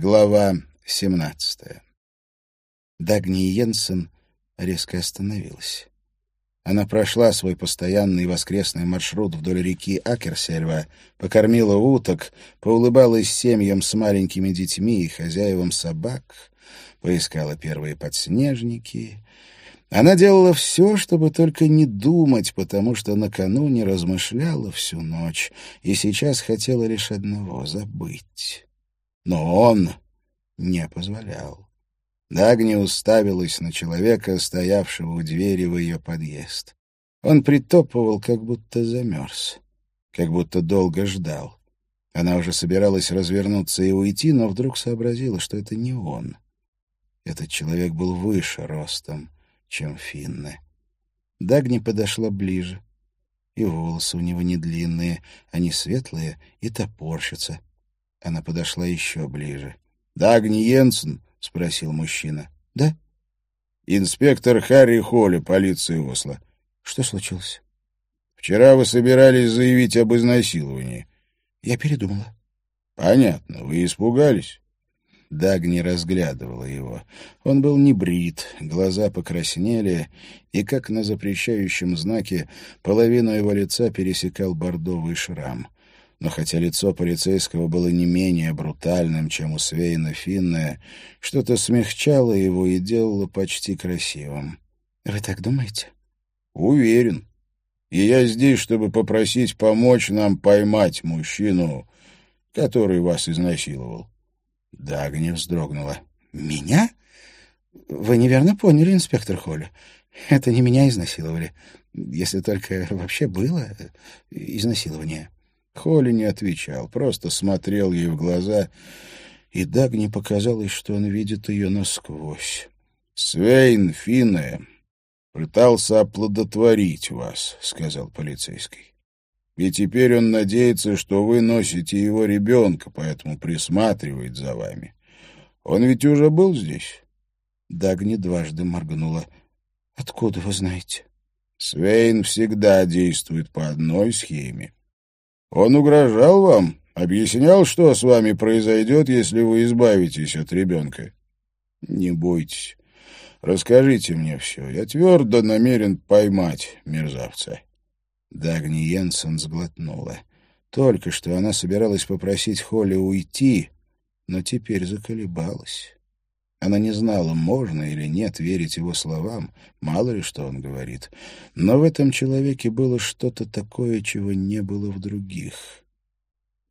Глава 17. Дагни Йенсен резко остановилась. Она прошла свой постоянный воскресный маршрут вдоль реки Акерсельва, покормила уток, поулыбалась семьям с маленькими детьми и хозяевам собак, поискала первые подснежники. Она делала все, чтобы только не думать, потому что накануне размышляла всю ночь и сейчас хотела лишь одного — забыть. Но он не позволял. Дагни уставилась на человека, стоявшего у двери в ее подъезд. Он притопывал, как будто замерз, как будто долго ждал. Она уже собиралась развернуться и уйти, но вдруг сообразила, что это не он. Этот человек был выше ростом, чем Финны. Дагни подошла ближе, и волосы у него не длинные, они светлые и топорщатся, она подошла еще ближе. «Дагни Йенсен?» — спросил мужчина. «Да?» «Инспектор Харри Холли, полиции Осло». «Что случилось?» «Вчера вы собирались заявить об изнасиловании». «Я передумала». «Понятно. Вы испугались?» Дагни разглядывала его. Он был не брит, глаза покраснели, и, как на запрещающем знаке, половину его лица пересекал бордовый шрам но хотя лицо полицейского было не менее брутальным, чем у Свейна Финная, что-то смягчало его и делало почти красивым. «Вы так думаете?» «Уверен. И я здесь, чтобы попросить помочь нам поймать мужчину, который вас изнасиловал». Дагни вздрогнула. «Меня? Вы неверно поняли, инспектор Холли. Это не меня изнасиловали, если только вообще было изнасилование». Холли не отвечал, просто смотрел ей в глаза, и Дагни показалось, что он видит ее насквозь. «Свейн Финне пытался оплодотворить вас», — сказал полицейский. «И теперь он надеется, что вы носите его ребенка, поэтому присматривает за вами. Он ведь уже был здесь?» Дагни дважды моргнула. «Откуда вы знаете?» «Свейн всегда действует по одной схеме. Он угрожал вам? Объяснял, что с вами произойдет, если вы избавитесь от ребенка? Не бойтесь. Расскажите мне все. Я твердо намерен поймать мерзавца. Дагни Йенсен сглотнула. Только что она собиралась попросить Холли уйти, но теперь заколебалась. Она не знала, можно или нет верить его словам, мало ли что он говорит. Но в этом человеке было что-то такое, чего не было в других.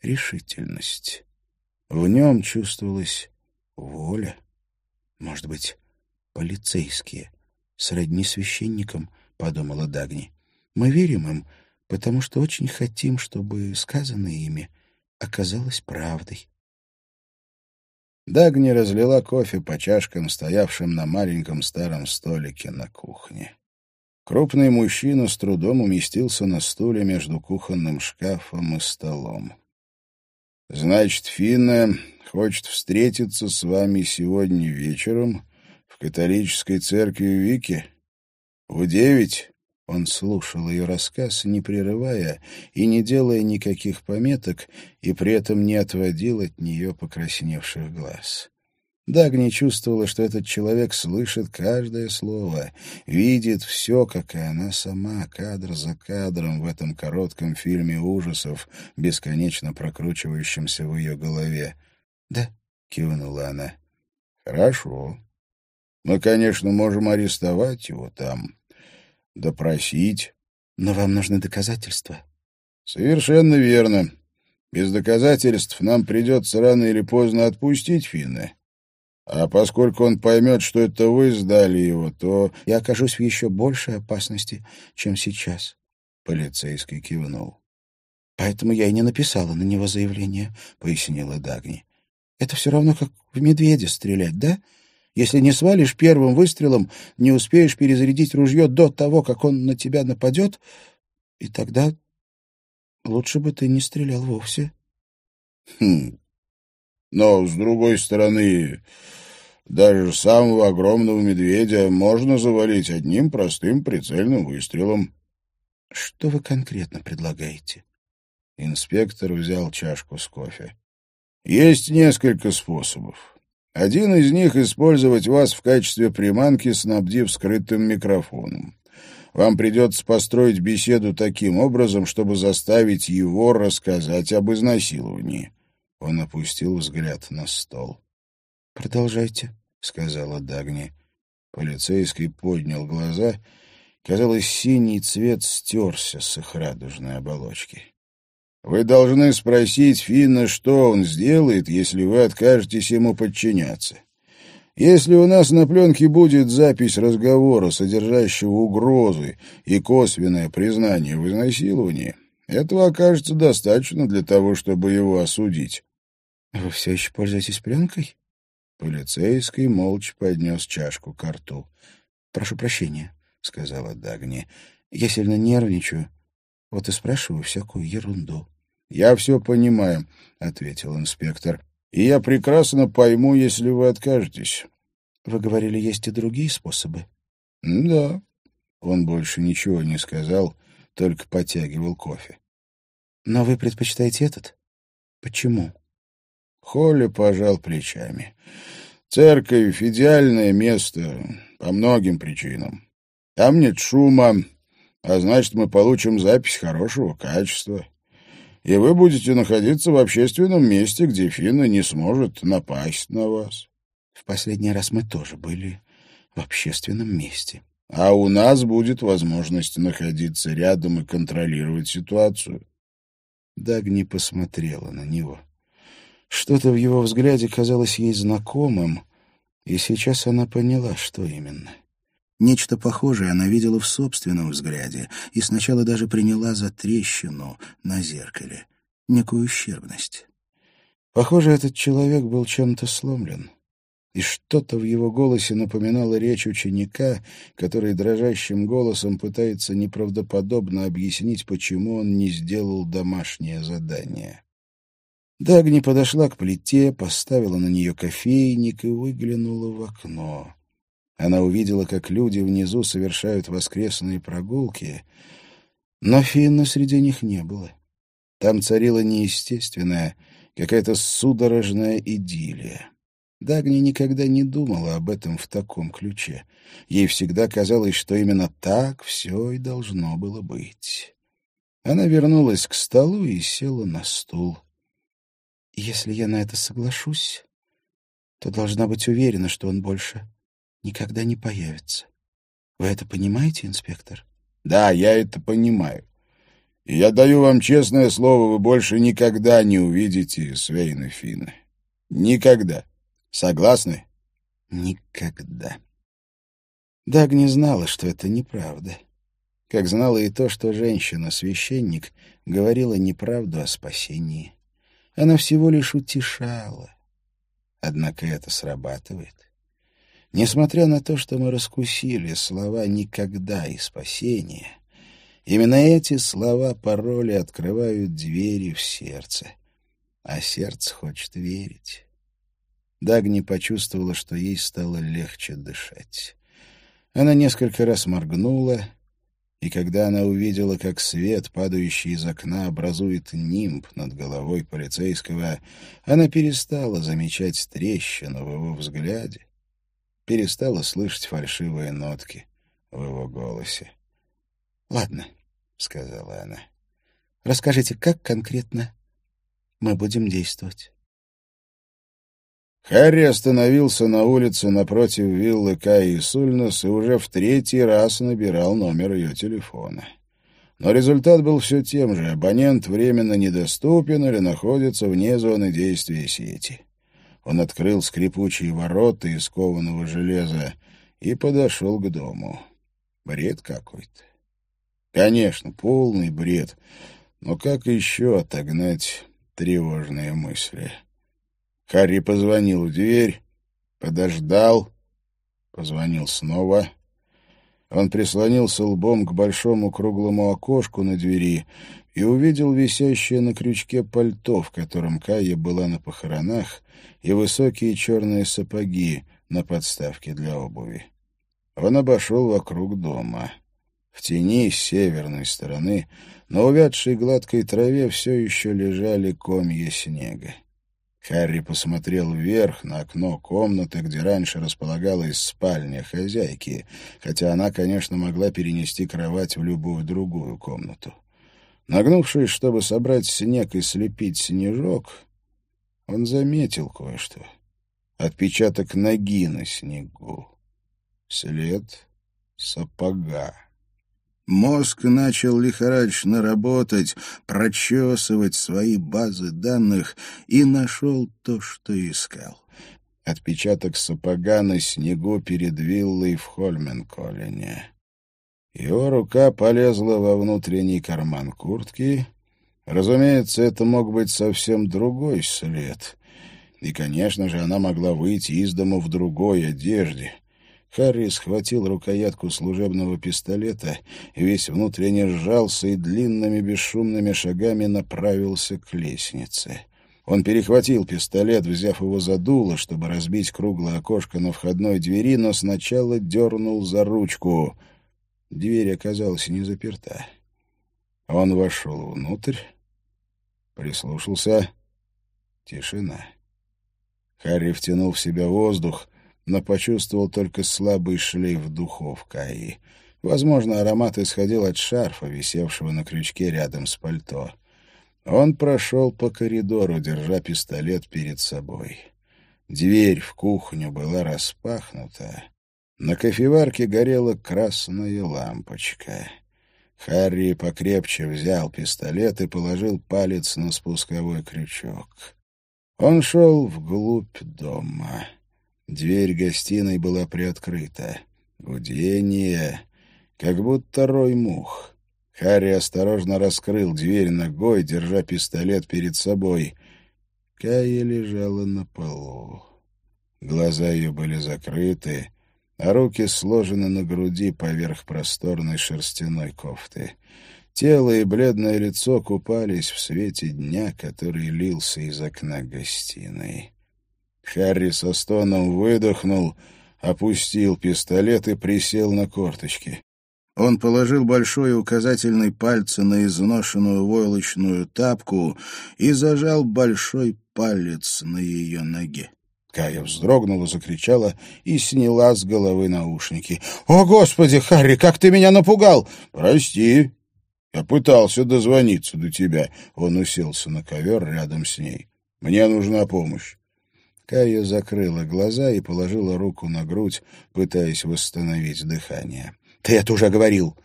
Решительность. В нем чувствовалась воля. Может быть, полицейские, сродни священникам, — подумала Дагни. Мы верим им, потому что очень хотим, чтобы сказанное ими оказалось правдой. Дагни разлила кофе по чашкам, стоявшим на маленьком старом столике на кухне. Крупный мужчина с трудом уместился на стуле между кухонным шкафом и столом. «Значит, Финна хочет встретиться с вами сегодня вечером в католической церкви Вики? В девять?» Он слушал ее рассказ, не прерывая и не делая никаких пометок, и при этом не отводил от нее покрасневших глаз. Дагни чувствовала, что этот человек слышит каждое слово, видит все, как и она сама, кадр за кадром в этом коротком фильме ужасов, бесконечно прокручивающемся в ее голове. «Да», — кивнула она. «Хорошо. Мы, конечно, можем арестовать его там, допросить. Но вам нужны доказательства. Совершенно верно. Без доказательств нам придется рано или поздно отпустить Финна. А поскольку он поймет, что это вы сдали его, то... Я окажусь в еще большей опасности, чем сейчас. Полицейский кивнул. Поэтому я и не написала на него заявление, пояснила Дагни. Это все равно, как в медведя стрелять, да? Если не свалишь первым выстрелом, не успеешь перезарядить ружье до того, как он на тебя нападет, и тогда лучше бы ты не стрелял вовсе. Хм. Но, с другой стороны, даже самого огромного медведя можно завалить одним простым прицельным выстрелом. Что вы конкретно предлагаете? Инспектор взял чашку с кофе. Есть несколько способов. Один из них — использовать вас в качестве приманки, снабдив скрытым микрофоном. Вам придется построить беседу таким образом, чтобы заставить его рассказать об изнасиловании. Он опустил взгляд на стол. «Продолжайте», — сказала Дагни. Полицейский поднял глаза. Казалось, синий цвет стерся с их радужной оболочки. «Вы должны спросить Финна, что он сделает, если вы откажетесь ему подчиняться. Если у нас на пленке будет запись разговора, содержащего угрозы и косвенное признание в изнасиловании, этого окажется достаточно для того, чтобы его осудить. — Вы все еще пользуетесь пленкой? Полицейский молча поднес чашку к рту. — Прошу прощения, — сказала Дагни. — Я сильно нервничаю. Вот и спрашиваю всякую ерунду. — Я все понимаю, — ответил инспектор и я прекрасно пойму, если вы откажетесь. Вы говорили, есть и другие способы? Да. Он больше ничего не сказал, только потягивал кофе. Но вы предпочитаете этот? Почему? Холли пожал плечами. Церковь — идеальное место по многим причинам. Там нет шума, а значит, мы получим запись хорошего качества и вы будете находиться в общественном месте, где Фина не сможет напасть на вас. В последний раз мы тоже были в общественном месте. А у нас будет возможность находиться рядом и контролировать ситуацию. Дагни посмотрела на него. Что-то в его взгляде казалось ей знакомым, и сейчас она поняла, что именно. Нечто похожее она видела в собственном взгляде и сначала даже приняла за трещину на зеркале, некую ущербность. Похоже, этот человек был чем-то сломлен. И что-то в его голосе напоминало речь ученика, который дрожащим голосом пытается неправдоподобно объяснить, почему он не сделал домашнее задание. Дагни подошла к плите, поставила на нее кофейник и выглянула в окно. Она увидела, как люди внизу совершают воскресные прогулки, но Финна среди них не было. Там царила неестественная, какая-то судорожная идиллия. Дагни никогда не думала об этом в таком ключе. Ей всегда казалось, что именно так все и должно было быть. Она вернулась к столу и села на стул. «Если я на это соглашусь, то должна быть уверена, что он больше никогда не появится. Вы это понимаете, инспектор? Да, я это понимаю. И я даю вам честное слово, вы больше никогда не увидите Свейна Финна. Никогда. Согласны? Никогда. Даг не знала, что это неправда. Как знала и то, что женщина-священник говорила неправду о спасении. Она всего лишь утешала. Однако это срабатывает. Несмотря на то, что мы раскусили слова «никогда» и «спасение», именно эти слова пароли открывают двери в сердце, а сердце хочет верить. Дагни почувствовала, что ей стало легче дышать. Она несколько раз моргнула, и когда она увидела, как свет, падающий из окна, образует нимб над головой полицейского, она перестала замечать трещину в его взгляде перестала слышать фальшивые нотки в его голосе. «Ладно», — сказала она, — «расскажите, как конкретно мы будем действовать?» Харри остановился на улице напротив виллы Каи Сульнос и уже в третий раз набирал номер ее телефона. Но результат был все тем же. Абонент временно недоступен или находится вне зоны действия сети. Он открыл скрипучие ворота из кованого железа и подошел к дому. Бред какой-то. Конечно, полный бред. Но как еще отогнать тревожные мысли? Харри позвонил в дверь, подождал, позвонил снова. Он прислонился лбом к большому круглому окошку на двери и увидел висящее на крючке пальто, в котором Кая была на похоронах, и высокие черные сапоги на подставке для обуви. Он обошел вокруг дома. В тени с северной стороны на увядшей гладкой траве все еще лежали комья снега. Харри посмотрел вверх на окно комнаты, где раньше располагалась спальня хозяйки, хотя она, конечно, могла перенести кровать в любую другую комнату. Нагнувшись, чтобы собрать снег и слепить снежок, он заметил кое-что. Отпечаток ноги на снегу. След сапога. Мозг начал лихорадочно работать, прочесывать свои базы данных и нашел то, что искал. Отпечаток сапога на снегу перед виллой в Хольменколлине. Его рука полезла во внутренний карман куртки. Разумеется, это мог быть совсем другой след. И, конечно же, она могла выйти из дома в другой одежде — Харри схватил рукоятку служебного пистолета, весь внутренне сжался и длинными бесшумными шагами направился к лестнице. Он перехватил пистолет, взяв его за дуло, чтобы разбить круглое окошко на входной двери, но сначала дернул за ручку. Дверь оказалась не заперта. Он вошел внутрь, прислушался. Тишина. Харри втянул в себя воздух, но почувствовал только слабый шлейф духов Каи. Возможно, аромат исходил от шарфа, висевшего на крючке рядом с пальто. Он прошел по коридору, держа пистолет перед собой. Дверь в кухню была распахнута. На кофеварке горела красная лампочка. Харри покрепче взял пистолет и положил палец на спусковой крючок. Он шел вглубь дома. Дверь гостиной была приоткрыта. Гудение, как будто рой мух. Харри осторожно раскрыл дверь ногой, держа пистолет перед собой. Кая лежала на полу. Глаза ее были закрыты, а руки сложены на груди поверх просторной шерстяной кофты. Тело и бледное лицо купались в свете дня, который лился из окна гостиной. Харри со стоном выдохнул, опустил пистолет и присел на корточки. Он положил большой указательный пальцы на изношенную войлочную тапку и зажал большой палец на ее ноге. Кая вздрогнула, закричала и сняла с головы наушники. «О, Господи, Харри, как ты меня напугал!» «Прости, я пытался дозвониться до тебя». Он уселся на ковер рядом с ней. «Мне нужна помощь. Кая закрыла глаза и положила руку на грудь, пытаясь восстановить дыхание. «Ты это уже говорил!»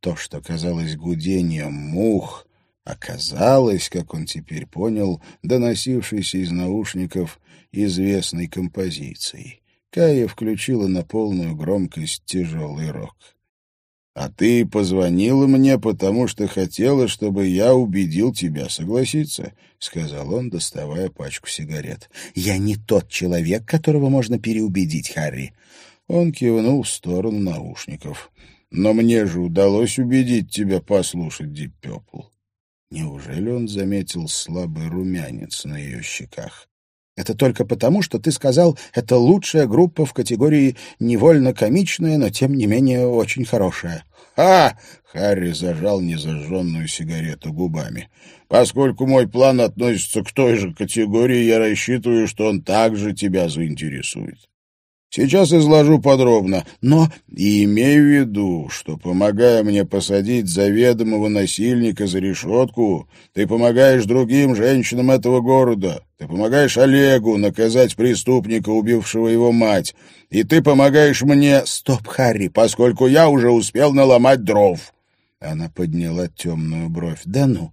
То, что казалось гудением мух, оказалось, как он теперь понял, доносившейся из наушников известной композицией. Кая включила на полную громкость тяжелый рок. А ты позвонила мне, потому что хотела, чтобы я убедил тебя согласиться, — сказал он, доставая пачку сигарет. — Я не тот человек, которого можно переубедить, Харри. Он кивнул в сторону наушников. — Но мне же удалось убедить тебя послушать Дип Пепл. Неужели он заметил слабый румянец на ее щеках? Это только потому, что ты сказал, это лучшая группа в категории невольно комичная, но тем не менее очень хорошая. «А!» — Харри зажал незажженную сигарету губами. «Поскольку мой план относится к той же категории, я рассчитываю, что он также тебя заинтересует. Сейчас изложу подробно, но и имею в виду, что, помогая мне посадить заведомого насильника за решетку, ты помогаешь другим женщинам этого города, ты помогаешь Олегу наказать преступника, убившего его мать, и ты помогаешь мне... Стоп, Харри, поскольку я уже успел наломать дров. Она подняла темную бровь. Да ну,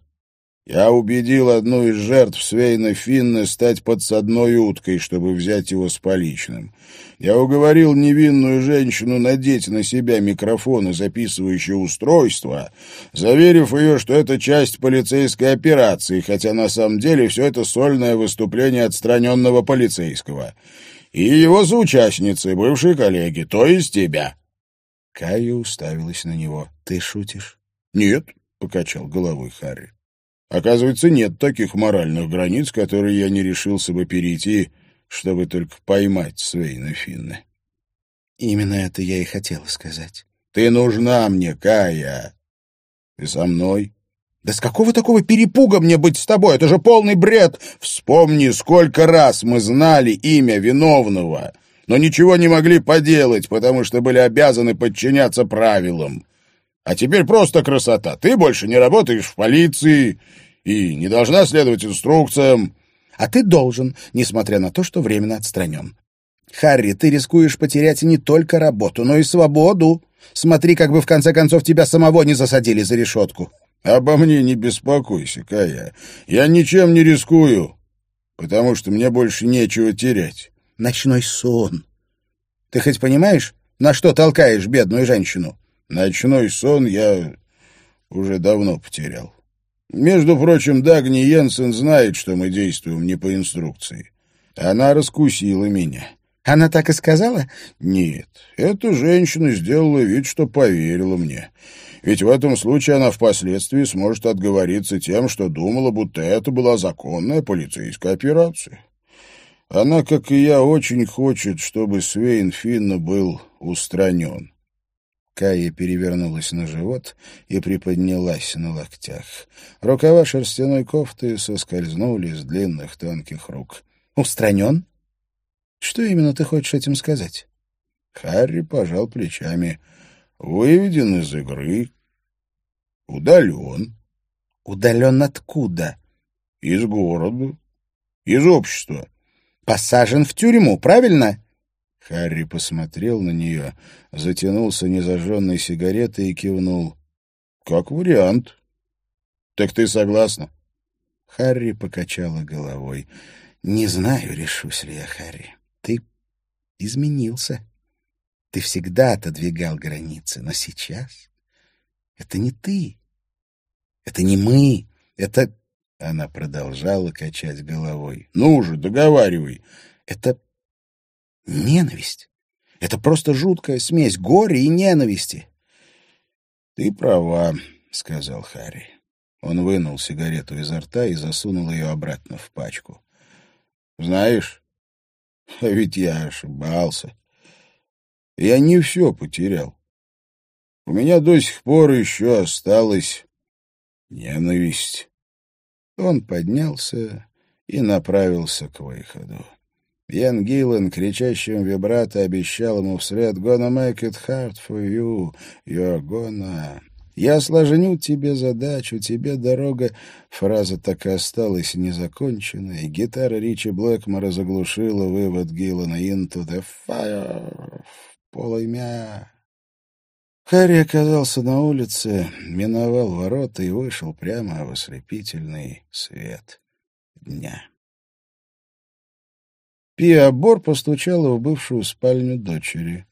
я убедил одну из жертв Свейна Финна стать подсадной уткой, чтобы взять его с поличным. Я уговорил невинную женщину надеть на себя микрофон и записывающее устройство, заверив ее, что это часть полицейской операции, хотя на самом деле все это сольное выступление отстраненного полицейского. И его соучастницы, бывшие коллеги, то есть тебя. Кайя уставилась на него. «Ты шутишь?» «Нет», — покачал головой Харри. Оказывается, нет таких моральных границ, которые я не решился бы перейти, чтобы только поймать Свейна Финна. Именно это я и хотела сказать. Ты нужна мне, Кая. Ты со мной? Да с какого такого перепуга мне быть с тобой? Это же полный бред! Вспомни, сколько раз мы знали имя виновного, но ничего не могли поделать, потому что были обязаны подчиняться правилам. А теперь просто красота. Ты больше не работаешь в полиции и не должна следовать инструкциям. А ты должен, несмотря на то, что временно отстранен. Харри, ты рискуешь потерять не только работу, но и свободу. Смотри, как бы в конце концов тебя самого не засадили за решетку. Обо мне не беспокойся, Кая. Я ничем не рискую, потому что мне больше нечего терять. Ночной сон. Ты хоть понимаешь, на что толкаешь бедную женщину? Ночной сон я уже давно потерял. Между прочим, Дагни Йенсен знает, что мы действуем не по инструкции. Она раскусила меня. Она так и сказала? Нет, эта женщина сделала вид, что поверила мне. Ведь в этом случае она впоследствии сможет отговориться тем, что думала, будто это была законная полицейская операция. Она, как и я, очень хочет, чтобы Свейн Финна был устранен. Кая перевернулась на живот и приподнялась на локтях. Рукава шерстяной кофты соскользнули с длинных тонких рук. «Устранен? Что именно ты хочешь этим сказать?» Харри пожал плечами. «Выведен из игры. Удален». «Удален откуда?» «Из города. Из общества». «Посажен в тюрьму, правильно?» Харри посмотрел на нее, затянулся незажженной сигаретой и кивнул. «Как вариант. Так ты согласна?» Харри покачала головой. «Не знаю, решусь ли я, Харри. Ты изменился. Ты всегда отодвигал границы, но сейчас это не ты. Это не мы. Это...» Она продолжала качать головой. «Ну же, договаривай. Это Ненависть. Это просто жуткая смесь горя и ненависти. — Ты права, — сказал Харри. Он вынул сигарету изо рта и засунул ее обратно в пачку. — Знаешь, а ведь я ошибался. Я не все потерял. У меня до сих пор еще осталась ненависть. Он поднялся и направился к выходу. Ян Гиллен кричащим вибрато обещал ему вслед «Gonna make it hard for you, you're gonna...» «Я сложню тебе задачу, тебе дорога...» Фраза так и осталась незаконченной. Гитара Ричи Блэкмора заглушила вывод Гиллена «Into the fire» в полымя. Харри оказался на улице, миновал ворота и вышел прямо в ослепительный свет дня. Пиа Бор постучала в бывшую спальню дочери.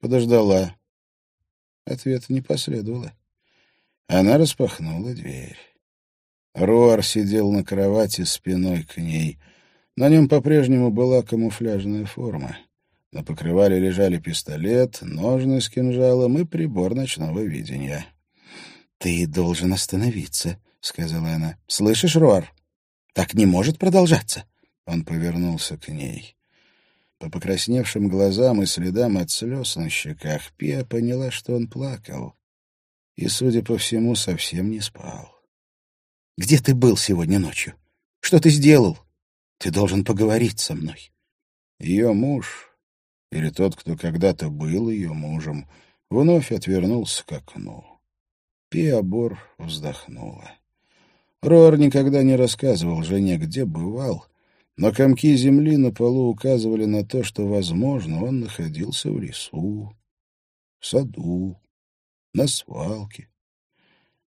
Подождала. Ответа не последовало. Она распахнула дверь. Руар сидел на кровати спиной к ней. На нем по-прежнему была камуфляжная форма. На покрывале лежали пистолет, ножны с кинжалом и прибор ночного видения. — Ты должен остановиться, — сказала она. — Слышишь, Руар? Так не может продолжаться. Он повернулся к ней. По покрасневшим глазам и следам от слез на щеках Пия поняла, что он плакал. И, судя по всему, совсем не спал. «Где ты был сегодня ночью? Что ты сделал? Ты должен поговорить со мной». Ее муж, или тот, кто когда-то был ее мужем, вновь отвернулся к окну. Пия Бор вздохнула. Рор никогда не рассказывал жене, где бывал, но комки земли на полу указывали на то, что, возможно, он находился в лесу, в саду, на свалке.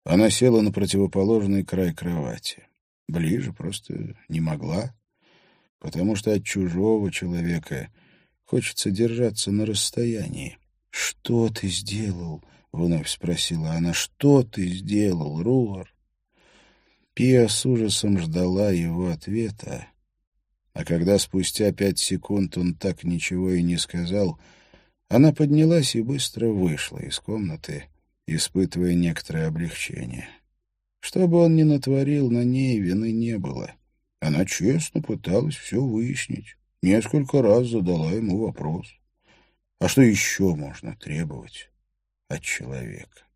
Она села на противоположный край кровати. Ближе просто не могла, потому что от чужого человека хочется держаться на расстоянии. «Что ты сделал?» — вновь спросила она. «Что ты сделал, Руар?» Пия с ужасом ждала его ответа, а когда спустя пять секунд он так ничего и не сказал, она поднялась и быстро вышла из комнаты, испытывая некоторое облегчение. Что бы он ни натворил, на ней вины не было. Она честно пыталась все выяснить, несколько раз задала ему вопрос. А что еще можно требовать от человека?